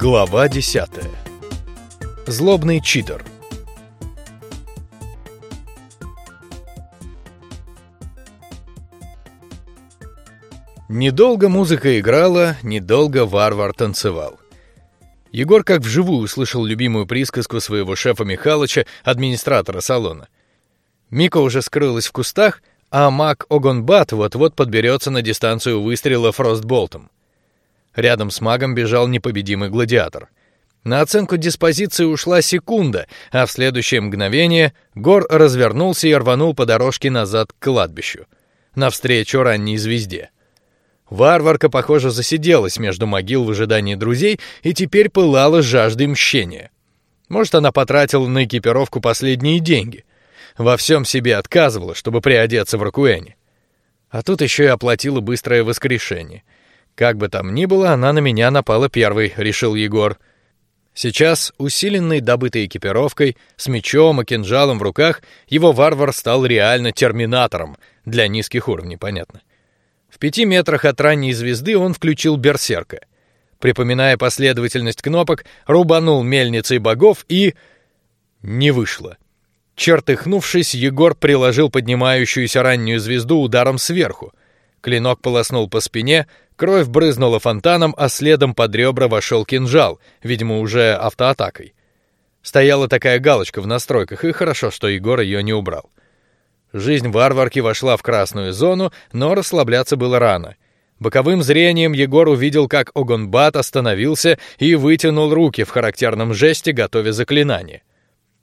Глава 10. Злобный читер. Недолго музыка играла, недолго варвар танцевал. Егор как вживую услышал любимую присказку своего шефа Михалыча, администратора салона. Мика уже скрылась в кустах, а маг Огонбат вот-вот подберется на дистанцию выстрела фростболтом. Рядом с магом бежал непобедимый гладиатор. На оценку диспозиции ушла секунда, а в следующее мгновение Гор развернулся и рванул по дорожке назад к кладбищу, навстречу ранней звезде. Варварка, похоже, засиделась между могил в ожидании друзей и теперь пылала жаждой мщения. Может, она потратила на экипировку последние деньги, во всем себе отказывала, чтобы приодеться в Ракуэне. А тут еще и оплатила быстрое воскрешение. Как бы там ни было, она на меня напала первой, решил Егор. Сейчас, усиленный добытой экипировкой, с мечом и кинжалом в руках, его варвар стал реально терминатором для низких уровней, понятно. В пяти метрах от ранней звезды он включил берсерка. Припоминая последовательность кнопок, рубанул мельницей богов и не вышло. Чертыхнувшись, Егор приложил поднимающуюся раннюю звезду ударом сверху. Клинок полоснул по спине, кровь брызнула фонтаном, а следом под ребра вошел кинжал, видимо уже автоатакой. Стояла такая галочка в настройках, и хорошо, что Егор ее не убрал. Жизнь варварки вошла в красную зону, но расслабляться было рано. Боковым зрением Егор увидел, как Огонбат остановился и вытянул руки в характерном жесте, готовя заклинание.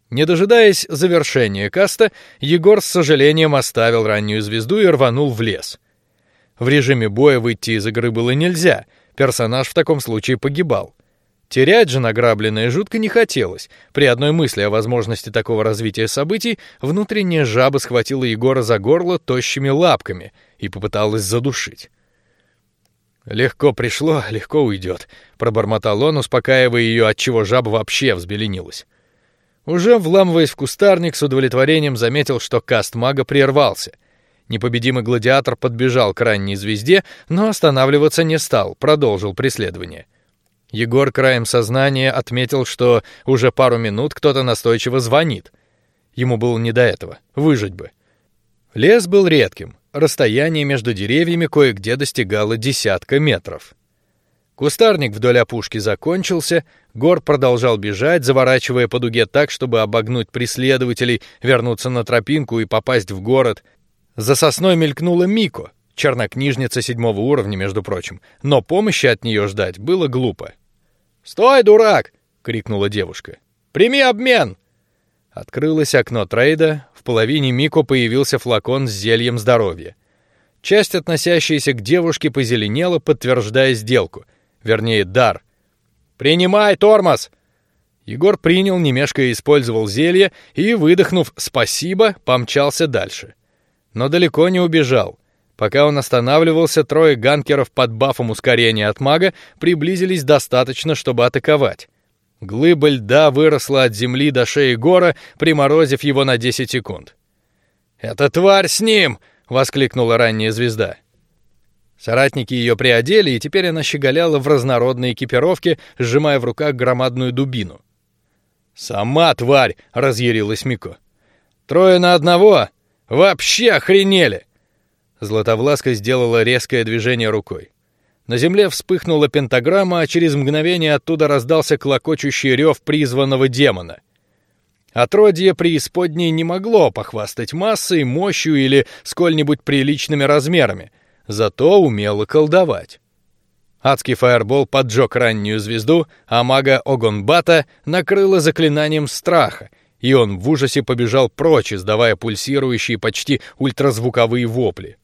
Не дожидаясь завершения каста, Егор с сожалением оставил раннюю звезду и рванул в лес. В режиме боя выйти из игры было нельзя, персонаж в таком случае погибал. Терять же награбленное жутко не хотелось. При одной мысли о возможности такого развития событий внутренняя жаба схватила Егора за горло тощими лапками и попыталась задушить. Легко пришло, легко уйдет, пробормотал он, успокаивая ее, от чего жаба вообще взбеленилась. Уже вламываясь в кустарник, с удовлетворением заметил, что каст мага прервался. Непобедимый гладиатор подбежал к ранней звезде, но останавливаться не стал, продолжил преследование. Егор краем сознания отметил, что уже пару минут кто-то настойчиво звонит. Ему было не до этого, выжить бы. Лес был редким, расстояние между деревьями кое-где достигало десятка метров. Кустарник вдоль опушки закончился, Гор продолжал бежать, заворачивая по дуге так, чтобы обогнуть преследователей, вернуться на тропинку и попасть в город. За сосной мелькнула Мико, чернокнижница седьмого уровня, между прочим, но помощи от нее ждать было глупо. Стой, дурак! крикнула девушка. Прими обмен! Открылось окно трейда, в половине Мико появился флакон с зельем здоровья. Часть, относящаяся к девушке, позеленела, подтверждая сделку — вернее дар. Принимай тормоз. Егор принял, не мешкая использовал зелье и, выдохнув «спасибо», помчался дальше. Но далеко не убежал. Пока он останавливался, трое ганкеров под бафом ускорения от мага приблизились достаточно, чтобы атаковать. Глыба льда выросла от земли до шеи Гора, приморозив его на 10 секунд. «Это тварь с ним!» — воскликнула ранняя звезда. Соратники ее приодели, и теперь она щеголяла в разнородной экипировке, сжимая в руках громадную дубину. Сама тварь, разъярилась Мико. Трое на одного, вообще охренели! Златовласка сделала резкое движение рукой. На земле вспыхнула пентаграмма, а через мгновение оттуда раздался клокочущий рев призванного демона. Отродье преисподней не могло похвастать массой, мощью или сколь-нибудь приличными размерами, зато умела колдовать. Адский фаербол поджег раннюю звезду, а мага Огонбата накрыло заклинанием страха, и он в ужасе побежал прочь, издавая пульсирующие почти ультразвуковые вопли.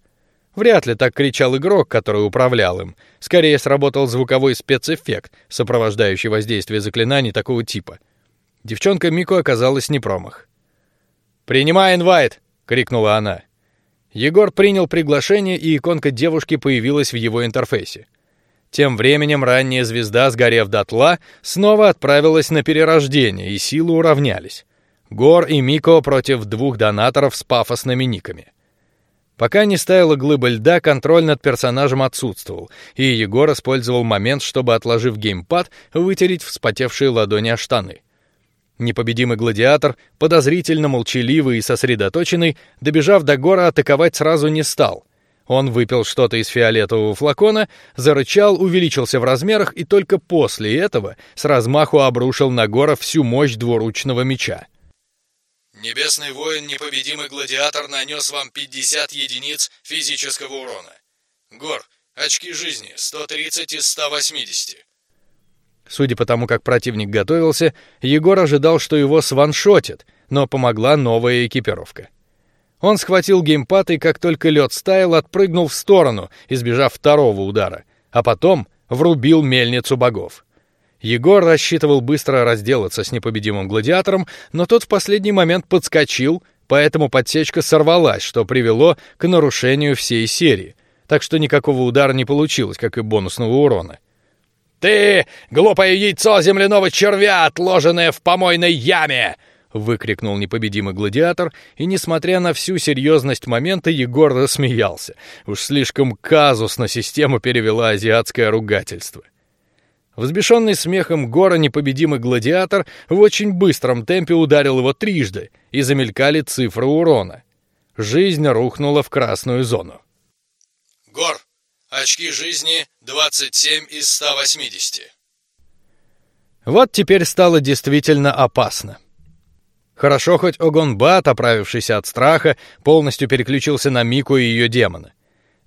Вряд ли так кричал игрок, который управлял им. Скорее сработал звуковой спецэффект, сопровождающий воздействие заклинаний такого типа. Девчонка Мико оказалась не промах. Принимай инвайт! крикнула она. Егор принял приглашение, и иконка девушки появилась в его интерфейсе. Тем временем ранняя звезда, сгорев дотла, снова отправилась на перерождение, и силы уравнялись. Гор и Мико против двух донаторов с пафосными никами. Пока не стояла глыба льда, контроль над персонажем отсутствовал, и Егор использовал момент, чтобы, отложив геймпад, вытереть вспотевшие ладони о штаны. Непобедимый гладиатор, подозрительно молчаливый и сосредоточенный, добежав до гора, атаковать сразу не стал. Он выпил что-то из фиолетового флакона, зарычал, увеличился в размерах и только после этого с размаху обрушил на гора всю мощь двуручного меча. Небесный воин, непобедимый гладиатор, нанес вам 50 единиц физического урона. Гор, очки жизни 130 из 180. Судя по тому, как противник готовился, Егор ожидал, что его сваншотит, но помогла новая экипировка. Он схватил геймпад и, как только лед стаял, отпрыгнул в сторону, избежав второго удара, а потом врубил мельницу богов. Егор рассчитывал быстро разделаться с непобедимым гладиатором, но тот в последний момент подскочил, поэтому подсечка сорвалась, что привело к нарушению всей серии. Так что никакого удара не получилось, как и бонусного урона. Ты глупое яйцо земляного червя, отложенное в помойной яме! выкрикнул непобедимый гладиатор, и несмотря на всю серьезность момента, Егор рассмеялся. Уж слишком казусно систему перевела азиатское ругательство. Взбешенный смехом Гора непобедимый гладиатор в очень быстром темпе ударил его трижды, и замелькали цифры урона. Жизнь рухнула в красную зону. Гор, очки жизни 27 из 180. Вот теперь стало действительно опасно. Хорошо хоть Огонбат, оправившийся от страха, полностью переключился на Мику и ее демона.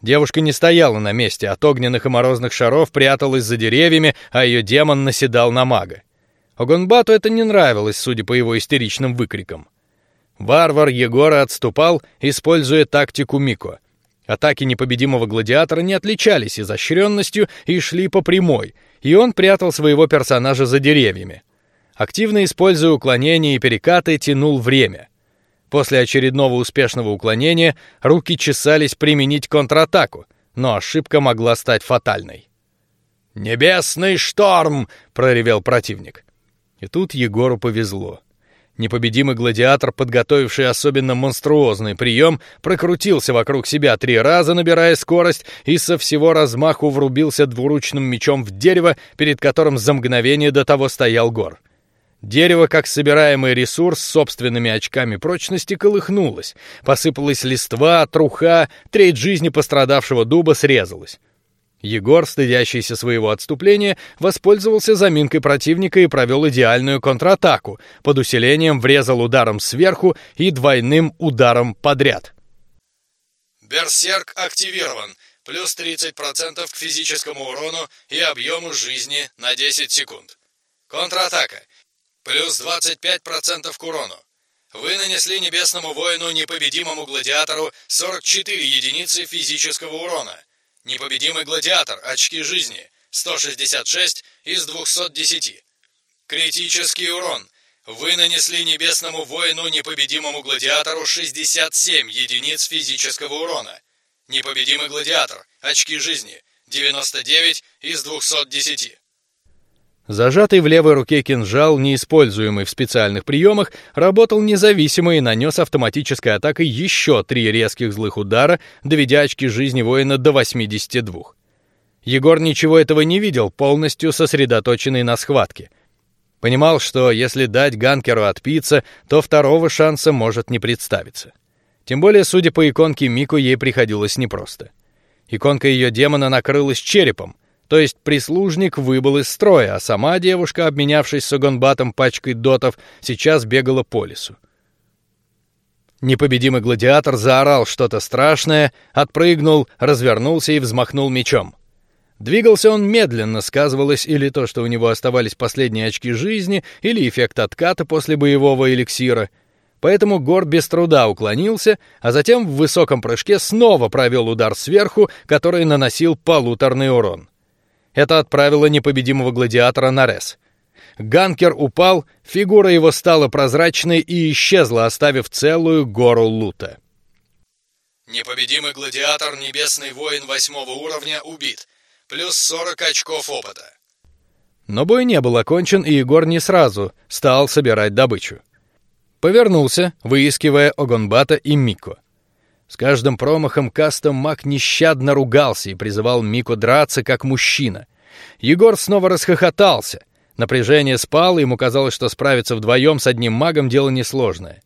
Девушка не стояла на месте, от огненных и морозных шаров пряталась за деревьями, а ее демон наседал на мага. Огонбату это не нравилось, судя по его истеричным выкрикам. Варвар Егора отступал, используя тактику Мико. Атаки непобедимого гладиатора не отличались изощренностью и шли по прямой, и он прятал своего персонажа за деревьями. Активно используя уклонения и перекаты, тянул время. После очередного успешного уклонения руки чесались применить контратаку, но ошибка могла стать фатальной. Небесный шторм! проревел противник. И тут Егору повезло. Непобедимый гладиатор, подготовивший особенно монструозный прием, прокрутился вокруг себя три раза, набирая скорость, и со всего размаху врубился двуручным мечом в дерево, перед которым за мгновение до того стоял Гор. Дерево, как собираемый ресурс собственными очками прочности, колыхнулось, посыпалась листва, труха, треть жизни пострадавшего дуба срезалась. Егор, стыдящийся своего отступления, воспользовался заминкой противника и провел идеальную контратаку. Под усилением врезал ударом сверху и двойным ударом подряд. Берсерк активирован. Плюс 30% к физическому урону и объему жизни на 10 секунд. Контратака. Плюс 25% к урону. Вы нанесли небесному воину непобедимому гладиатору 44 единицы физического урона. Непобедимый гладиатор, очки жизни 166 из 210. Критический урон. Вы нанесли небесному воину непобедимому гладиатору 67 единиц физического урона. Непобедимый гладиатор, очки жизни 99 из 210. Зажатый в левой руке кинжал, неиспользуемый в специальных приемах, работал независимо и нанес автоматической атакой еще три резких злых удара, доведя очки жизни воина до 82. Егор ничего этого не видел, полностью сосредоточенный на схватке. Понимал, что если дать Ганкеру отпиться, то второго шанса может не представиться. Тем более, судя по иконке Мику, ей приходилось непросто. Иконка ее демона накрылась черепом, то есть прислужник выбыл из строя, а сама девушка, обменявшись с Огонбатом пачкой дотов, сейчас бегала по лесу. Непобедимый гладиатор заорал что-то страшное, отпрыгнул, развернулся и взмахнул мечом. Двигался он медленно, сказывалось или то, что у него оставались последние очки жизни, или эффект отката после боевого эликсира. Поэтому Гор без труда уклонился, а затем в высоком прыжке снова провел удар сверху, который наносил полуторный урон. Это отправило непобедимого гладиатора на рез. Ганкер упал, фигура его стала прозрачной и исчезла, оставив целую гору лута. Непобедимый гладиатор, небесный воин восьмого уровня, убит. Плюс 40 очков опыта. Но бой не был окончен, и Егор не сразу стал собирать добычу. Повернулся, выискивая Огонбата и Мико. С каждым промахом кастом маг нещадно ругался и призывал Мико драться как мужчина. Егор снова расхохотался. Напряжение спало, ему казалось, что справиться вдвоем с одним магом дело несложное.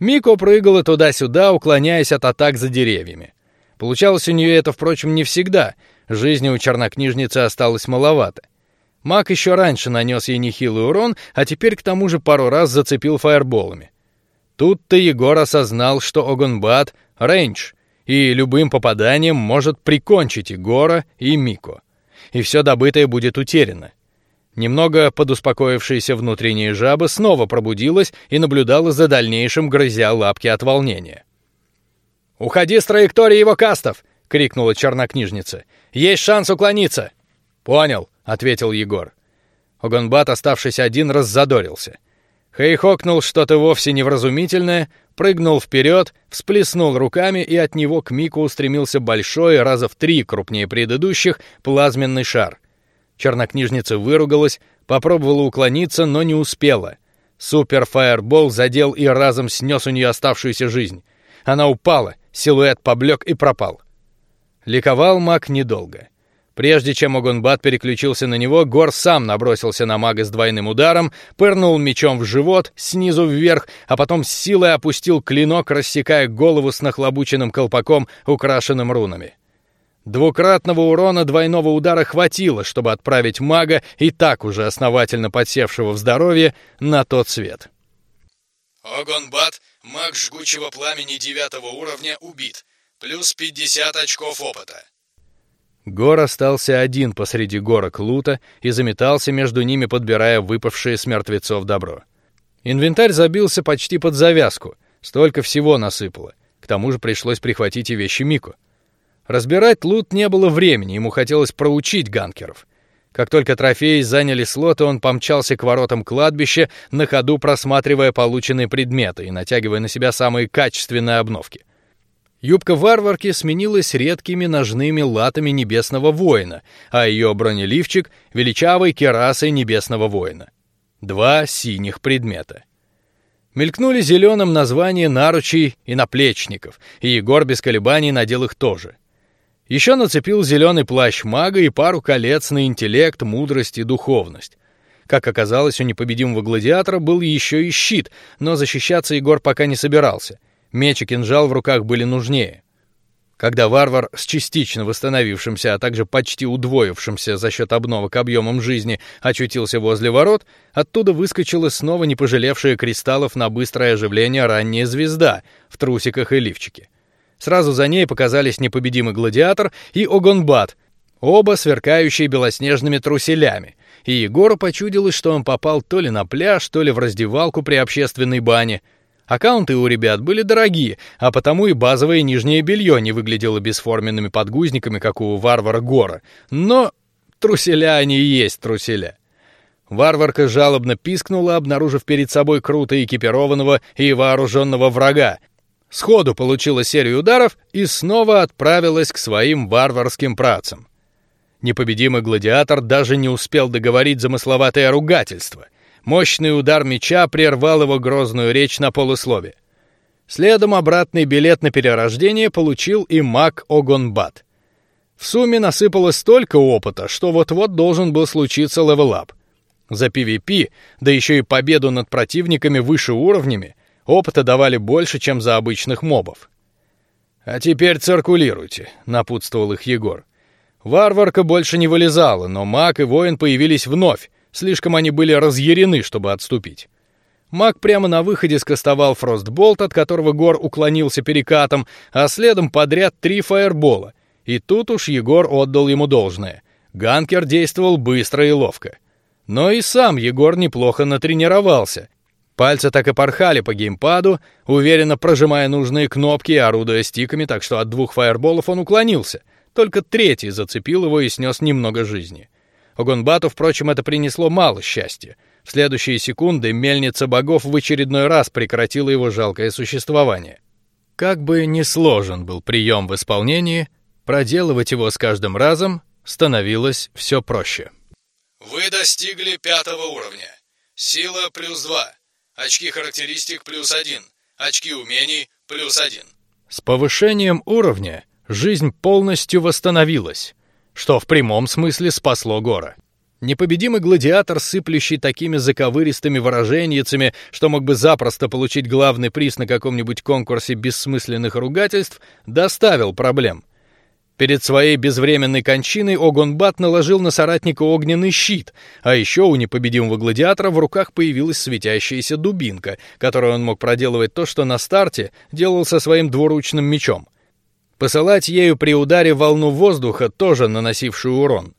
Мико прыгала туда-сюда, уклоняясь от атак за деревьями. Получалось у нее это, впрочем, не всегда. Жизни у чернокнижницы осталось маловато. Маг еще раньше нанес ей нехилый урон, а теперь к тому же пару раз зацепил фаерболами. Тут-то Егор осознал, что Огонбат — рейндж, и любым попаданием может прикончить Егора и Мико. И все добытое будет утеряно. Немного подуспокоившаяся внутренняя жаба снова пробудилась и наблюдала за дальнейшим, грызя лапки от волнения. «Уходи с траектории его кастов!» — крикнула чернокнижница. «Есть шанс уклониться!» «Понял», — ответил Егор. Огонбат, оставшись один, раззадорился. Хейхокнул что-то вовсе невразумительное, прыгнул вперед, всплеснул руками, и от него к Мику устремился большой, раза в три крупнее предыдущих, плазменный шар. Чернокнижница выругалась, попробовала уклониться, но не успела. Супер Фаербол задел и разом снес у нее оставшуюся жизнь. Она упала, силуэт поблек и пропал. Ликовал маг недолго. Прежде чем Огунбат переключился на него, Гор сам набросился на мага с двойным ударом, пырнул мечом в живот снизу вверх, а потом с силой опустил клинок, рассекая голову с нахлобученным колпаком, украшенным рунами. Двукратного урона двойного удара хватило, чтобы отправить мага, и так уже основательно подсевшего в здоровье, на тот свет. Огонбат, маг жгучего пламени девятого уровня, убит. Плюс 50 очков опыта. Гор остался один посреди горок лута и заметался между ними, подбирая выпавшие с мертвецов добро. Инвентарь забился почти под завязку, столько всего насыпало. К тому же пришлось прихватить и вещи Мику. Разбирать лут не было времени, ему хотелось проучить ганкеров. Как только трофеи заняли слоты, он помчался к воротам кладбища, на ходу просматривая полученные предметы и натягивая на себя самые качественные обновки — Юбка варварки сменилась редкими ножными латами небесного воина, а ее бронеливчик — величавой керасой небесного воина. Два синих предмета. Мелькнули зеленым названия наручей и наплечников, и Егор без колебаний надел их тоже. Еще нацепил зеленый плащ мага и пару колец на интеллект, мудрость и духовность. Как оказалось, у непобедимого гладиатора был еще и щит, но защищаться Егор пока не собирался — Меч и кинжал в руках были нужнее. Когда варвар с частично восстановившимся, а также почти удвоившимся за счет обновок объемом жизни очутился возле ворот, оттуда выскочила снова не пожалевшая кристаллов на быстрое оживление ранняя звезда в трусиках и лифчике. Сразу за ней показались непобедимый гладиатор и Огонбат, оба сверкающие белоснежными труселями. И Егору почудилось, что он попал то ли на пляж, то ли в раздевалку при общественной бане. Аккаунты у ребят были дорогие, а потому и базовое нижнее белье не выглядело бесформенными подгузниками, как у варвара Гора. Но труселя они и есть труселя. Варварка жалобно пискнула, обнаружив перед собой круто экипированного и вооруженного врага. Сходу получила серию ударов и снова отправилась к своим варварским працам. Непобедимый гладиатор даже не успел договорить замысловатое ругательство. Мощный удар меча прервал его грозную речь на полуслове. Следом обратный билет на перерождение получил и маг Огонбат. В сумме насыпалось столько опыта, что вот-вот должен был случиться level up. За PvP, да еще и победу над противниками выше уровнями, опыта давали больше, чем за обычных мобов. А теперь циркулируйте, напутствовал их Егор. Варварка больше не вылезала, но маг и воин появились вновь, Слишком они были разъярены, чтобы отступить. Маг прямо на выходе скостовал фростболт, от которого Гор уклонился перекатом, а следом подряд три фаербола. И тут уж Егор отдал ему должное. Ганкер действовал быстро и ловко. Но и сам Егор неплохо натренировался. Пальцы так и порхали по геймпаду, уверенно прожимая нужные кнопки и орудуя стиками, так что от двух фаерболов он уклонился. Только третий зацепил его и снес немного жизни. Огонбату, впрочем, это принесло мало счастья. В следующие секунды мельница богов в очередной раз прекратила его жалкое существование. Как бы ни сложен был прием в исполнении, проделывать его с каждым разом становилось все проще. Вы достигли пятого уровня. Сила плюс два. Очки характеристик плюс один. Очки умений плюс один. С повышением уровня жизнь полностью восстановилась, что в прямом смысле спасло Гора. Непобедимый гладиатор, сыплющий такими заковыристыми выражениями, что мог бы запросто получить главный приз на каком-нибудь конкурсе бессмысленных ругательств, доставил проблем. Перед своей безвременной кончиной Огонбат наложил на соратника огненный щит, а еще у непобедимого гладиатора в руках появилась светящаяся дубинка, которой он мог проделывать то, что на старте делал со своим двуручным мечом. Посылать ею при ударе волну воздуха, тоже наносившую урон.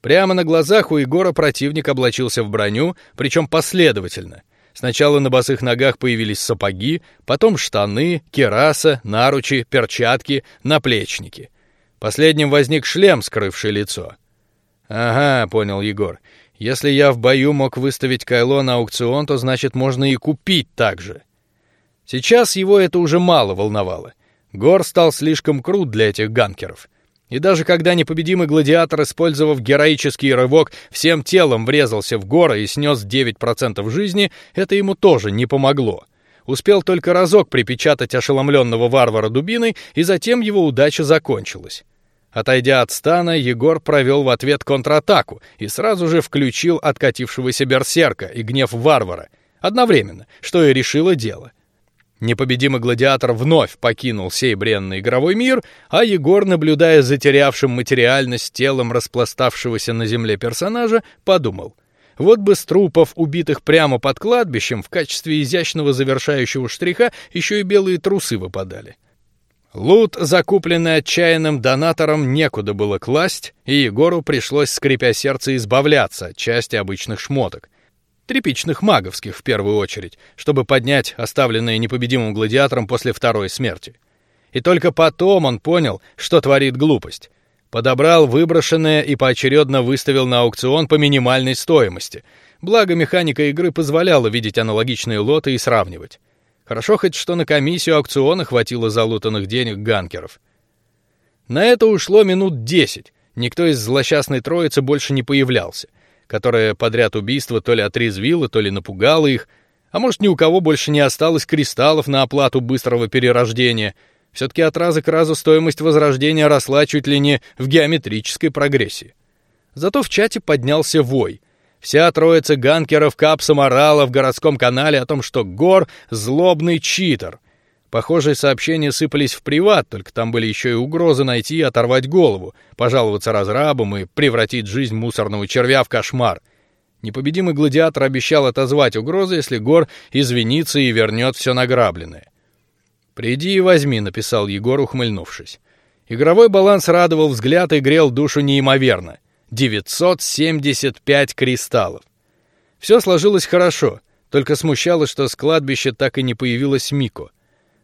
Прямо на глазах у Егора противник облачился в броню, причем последовательно. Сначала на босых ногах появились сапоги, потом штаны, кираса, наручи, перчатки, наплечники. Последним возник шлем, скрывший лицо. Ага, понял Егор. Если я в бою мог выставить Кайло на аукцион, то значит можно и купить так же. Сейчас его это уже мало волновало. Гор стал слишком крут для этих ганкеров. И даже когда непобедимый гладиатор, использовав героический рывок, всем телом врезался в гора и снес 9% жизни, это ему тоже не помогло. Успел только разок припечатать ошеломленного варвара дубиной, и затем его удача закончилась. Отойдя от стана, Егор провел в ответ контратаку и сразу же включил откатившегося берсерка и гнев варвара одновременно, что и решило дело. Непобедимый гладиатор вновь покинул сей бренный игровой мир, а Егор, наблюдая за терявшим материальность телом распластавшегося на земле персонажа, подумал: вот бы с трупов, убитых прямо под кладбищем, в качестве изящного завершающего штриха еще и белые трусы выпадали. Лут, закупленный отчаянным донатором, некуда было класть, и Егору пришлось, скрипя сердце, избавляться от части обычных шмоток трепичных маговских в первую очередь, чтобы поднять оставленные непобедимым гладиатором после второй смерти. И только потом он понял, что творит глупость. Подобрал выброшенное и поочередно выставил на аукцион по минимальной стоимости. Благо механика игры позволяла видеть аналогичные лоты и сравнивать. Хорошо хоть что на комиссию аукциона хватило залутанных денег ганкеров. На это ушло минут десять. Никто из злосчастной троицы больше не появлялся которая подряд убийства то ли отрезвила, то ли напугала их, а может ни у кого больше не осталось кристаллов на оплату быстрого перерождения. Все-таки от раза к разу стоимость возрождения росла чуть ли не в геометрической прогрессии. Зато в чате поднялся вой. Вся троица ганкеров капсом орала в городском канале о том, что Гор злобный читер, Похожие сообщения сыпались в приват, только там были еще и угрозы найти и оторвать голову, пожаловаться разрабам и превратить жизнь мусорного червя в кошмар. Непобедимый гладиатор обещал отозвать угрозы, если Гор извинится и вернет все награбленное. Приди и возьми, написал Егор, ухмыльнувшись. Игровой баланс радовал взгляд и грел душу неимоверно. 975 кристаллов. Все сложилось хорошо, только смущало, что с кладбища так и не появилась Мико.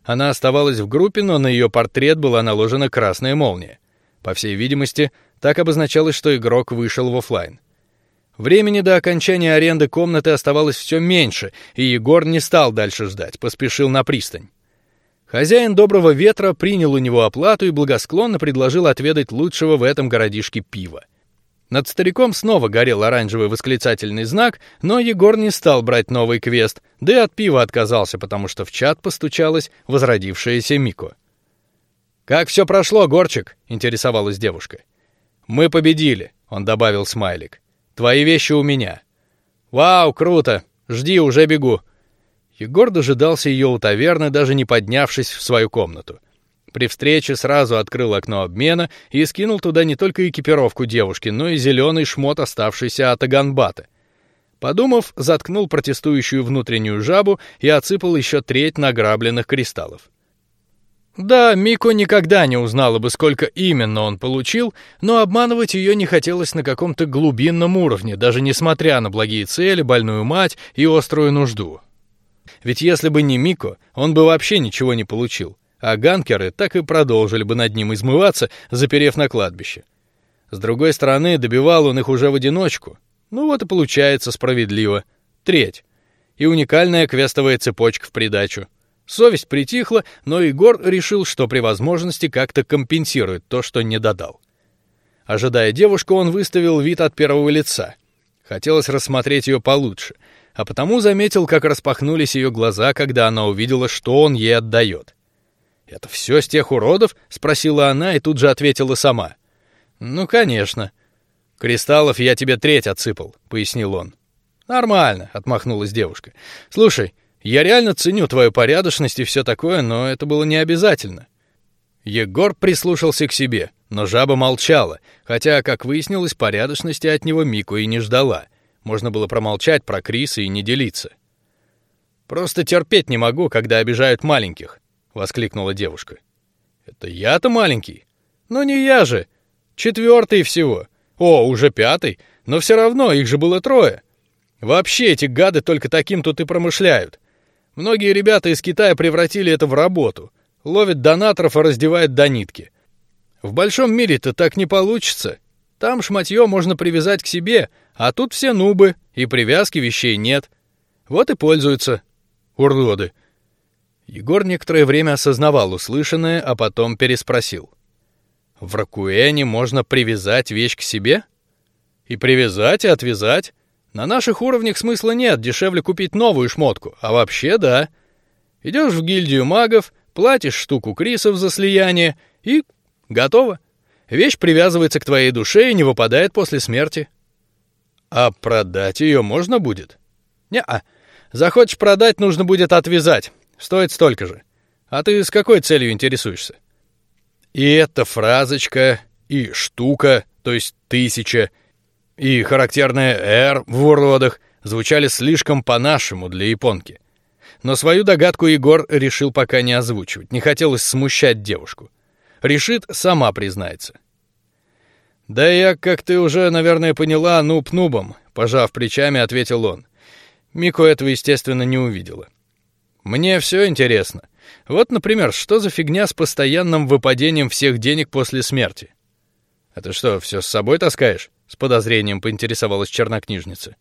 Она оставалась в группе, но на ее портрет была наложена красная молния. По всей видимости, так обозначалось, что игрок вышел в офлайн. Времени до окончания аренды комнаты оставалось все меньше, и Егор не стал дальше ждать, поспешил на пристань. Хозяин доброго ветра принял у него оплату и благосклонно предложил отведать лучшего в этом городишке пива. Над стариком снова горел оранжевый восклицательный знак, но Егор не стал брать новый квест, да и от пива отказался, потому что в чат постучалась возродившаяся Мико. Как все прошло, Горчик? интересовалась девушка. Мы победили, он добавил смайлик. Твои вещи у меня. Вау, круто! Жди, уже бегу. Егор дожидался ее у таверны, даже не поднявшись в свою комнату. При встрече сразу открыл окно обмена и скинул туда не только экипировку девушки, но и зеленый шмот, оставшийся от Аганбата. Подумав, заткнул протестующую внутреннюю жабу и отсыпал еще треть награбленных кристаллов. Да, Мико никогда не узнала бы, сколько именно он получил, но обманывать ее не хотелось на каком-то глубинном уровне, даже несмотря на благие цели, больную мать и острую нужду. Ведь если бы не Мико, он бы вообще ничего не получил а ганкеры так и продолжили бы над ним измываться, заперев на кладбище. С другой стороны, добивал он их уже в одиночку. Ну вот и получается справедливо. Треть. И уникальная квестовая цепочка в придачу. Совесть притихла, но Егор решил, что при возможности как-то компенсирует то, что не додал. Ожидая девушку, он выставил вид от первого лица. Хотелось рассмотреть ее получше, а потому заметил, как распахнулись ее глаза, когда она увидела, что он ей отдает. Это все с тех уродов? спросила она и тут же ответила сама. Ну, конечно. Кристаллов я тебе треть отсыпал, пояснил он. Нормально, отмахнулась девушка. Слушай, я реально ценю твою порядочность и все такое, но это было не обязательно. Егор прислушался к себе, но жаба молчала, хотя, как выяснилось, порядочности от него Мику и не ждала. Можно было промолчать про Криса и не делиться. Просто терпеть не могу, когда обижают маленьких, воскликнула девушка. Это я-то маленький, но не я же, четвертый всего. О, уже пятый, но все равно их же было трое. Вообще эти гады только таким тут и промышляют. Многие ребята из Китая превратили это в работу, ловят донаторов и раздевают до нитки. В большом мире-то так не получится. Там шматье можно привязать к себе, а тут все нубы и привязки вещей нет. Вот и пользуются. Уроды. Егор некоторое время осознавал услышанное, а потом переспросил: в Ракуэне можно привязать вещь к себе? И привязать, и отвязать. На наших уровнях смысла нет, дешевле купить новую шмотку. А вообще да. Идешь в гильдию магов, платишь штуку крисов за слияние и готово. Вещь привязывается к твоей душе и не выпадает после смерти. А продать ее можно будет? Не, а захочешь продать, нужно будет отвязать. Стоит столько же. А ты с какой целью интересуешься? И эта фразочка, и штука, то есть тысяча, и характерная «р» в уродах звучали слишком по-нашему для японки. Но свою догадку Егор решил пока не озвучивать, не хотелось смущать девушку. Решит, сама признается. Да я, как ты уже, наверное, поняла, нуб нубом, пожав плечами, ответил он. Мико этого, естественно, не увидела. Мне все интересно. Вот, например, что за фигня с постоянным выпадением всех денег после смерти? Это что, все с собой таскаешь? С подозрением поинтересовалась чернокнижница.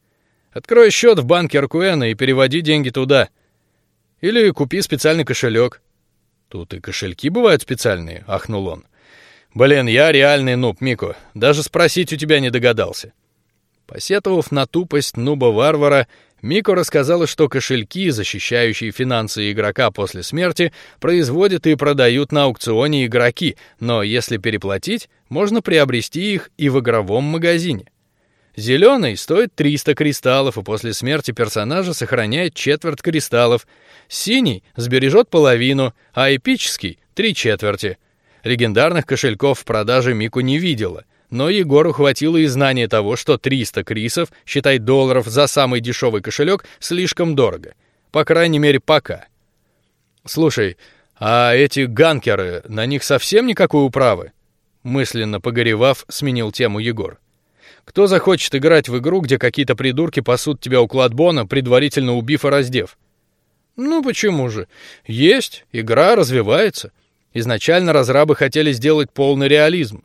Открой счет в банке Аркуэна и переводи деньги туда. Или купи специальный кошелек. Тут и кошельки бывают специальные, ахнул он. Блин, я реальный нуб, Мико. Даже спросить у тебя не догадался. Посетовав на тупость нуба-варвара, Мико рассказала, что кошельки, защищающие финансы игрока после смерти, производят и продают на аукционе игроки, но если переплатить, можно приобрести их и в игровом магазине. Зеленый стоит 300 кристаллов и после смерти персонажа сохраняет четверть кристаллов. Синий сбережет половину, а эпический три четверти. Легендарных кошельков в продаже Мику не видела, но Егору хватило и знания того, что 300 крисов, считай долларов за самый дешевый кошелек, слишком дорого. По крайней мере, пока. Слушай, а эти ганкеры, на них совсем никакой управы? Мысленно погоревав, сменил тему Егор. Кто захочет играть в игру, где какие-то придурки пасут тебя у кладбона, предварительно убив и раздев? Ну почему же? Есть, игра развивается. Изначально разрабы хотели сделать полный реализм.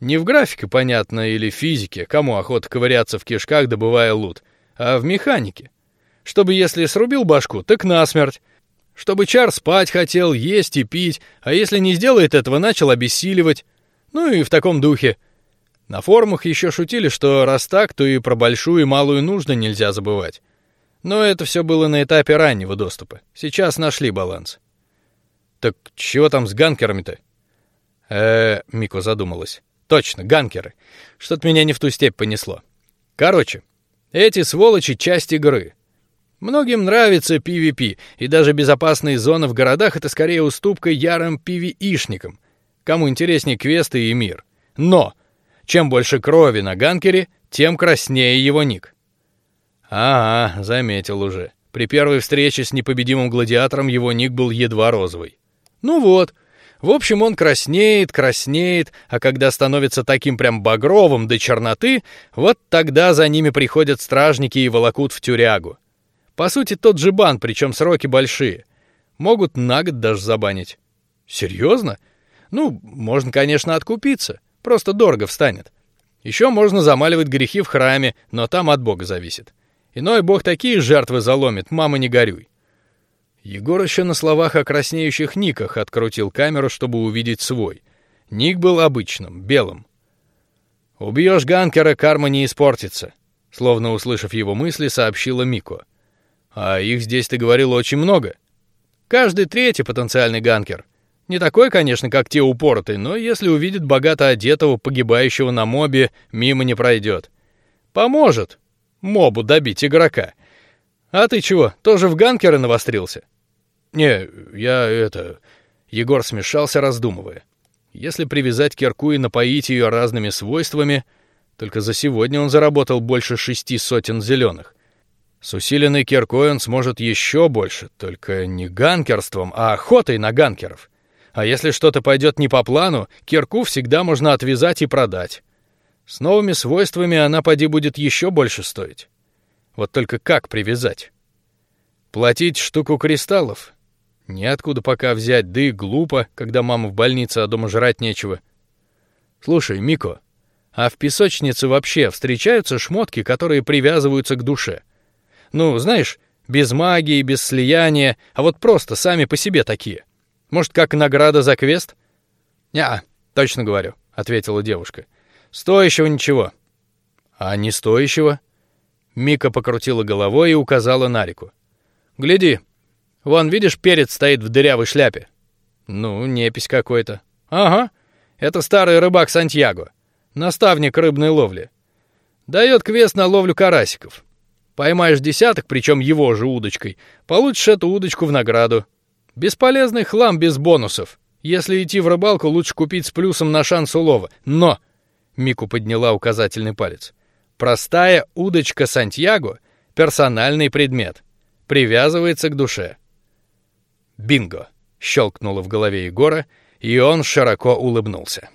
Не в графике, понятно, или физике, кому охота ковыряться в кишках, добывая лут, а в механике. Чтобы если срубил башку, так насмерть. Чтобы Чар спать хотел, есть и пить, а если не сделает этого, начал обессиливать. Ну и в таком духе. На форумах еще шутили, что раз так, то и про большую и малую нужды нельзя забывать. Но это все было на этапе раннего доступа. Сейчас нашли баланс. Так чего там с ганкерами-то? Э, Мико задумалась. Точно, ганкеры. Что-то меня не в ту степь понесло. Короче, эти сволочи часть игры. Многим нравится PvP, и даже безопасные зоны в городах это скорее уступка ярым PvE-шникам. Кому интереснее квесты и мир. Но чем больше крови на ганкере, тем краснее его ник. А, заметил уже. При первой встрече с непобедимым гладиатором его ник был едва розовый. Ну вот, в общем, он краснеет, краснеет, а когда становится таким прям багровым до черноты, вот тогда за ними приходят стражники и волокут в тюрягу. По сути, тот же бан, причем сроки большие. Могут на год даже забанить. Серьезно? Ну, можно, конечно, откупиться, просто дорого встанет. Еще можно замаливать грехи в храме, но там от бога зависит. Иной бог такие жертвы заломит, мама не горюй. Егор еще на словах о краснеющих никах открутил камеру, чтобы увидеть свой. Ник был обычным, белым. Убьешь ганкера, карма не испортится. Словно услышав его мысли, сообщила Мико. А их здесь ты говорил очень много. Каждый третий потенциальный ганкер. Не такой, конечно, как те упоротые, но если увидит богато одетого, погибающего на мобе, мимо не пройдет. Поможет мобу добить игрока. А ты чего, тоже в ганкеры навострился? Не, я это... Егор смешался, раздумывая. Если привязать кирку и напоить ее разными свойствами, только за сегодня он заработал больше шести сотен зеленых. С усиленной киркой он сможет еще больше, только не ганкерством, а охотой на ганкеров. А если что-то пойдет не по плану, кирку всегда можно отвязать и продать. С новыми свойствами она поди будет еще больше стоить. Вот только как привязать? Платить штуку кристаллов? Неоткуда пока взять, да и глупо, когда мама в больнице, а дома жрать нечего. Слушай, Мико, а в песочнице вообще встречаются шмотки, которые привязываются к душе? Ну, знаешь, без магии, без слияния, а вот просто сами по себе такие. Может, как награда за квест? Я точно говорю, ответила девушка. Стоящего ничего. А не стоящего? Мика покрутила головой и указала на реку. Гляди, вон видишь, перец стоит в дырявой шляпе. Ну, непись какой-то. Ага, это старый рыбак Сантьяго, наставник рыбной ловли. Дает квест на ловлю карасиков. Поймаешь десяток, причем его же удочкой, получишь эту удочку в награду. Бесполезный хлам без бонусов. Если идти в рыбалку, лучше купить с плюсом на шанс улова. Но Мику подняла указательный палец. Простая удочка Сантьяго — персональный предмет, привязывается к душе. Бинго! Щелкнуло в голове Егора, и он широко улыбнулся.